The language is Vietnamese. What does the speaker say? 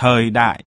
thời đại.